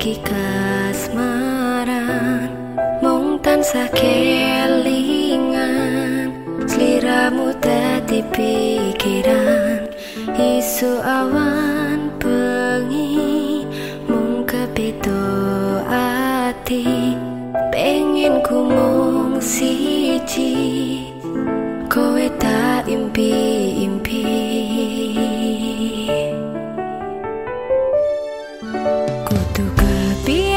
lagi kasmaran mung tansah kelingan. Sliramu dadi pikiran isu awan bengi. Mung kepitu ati pengen ku mung siji Be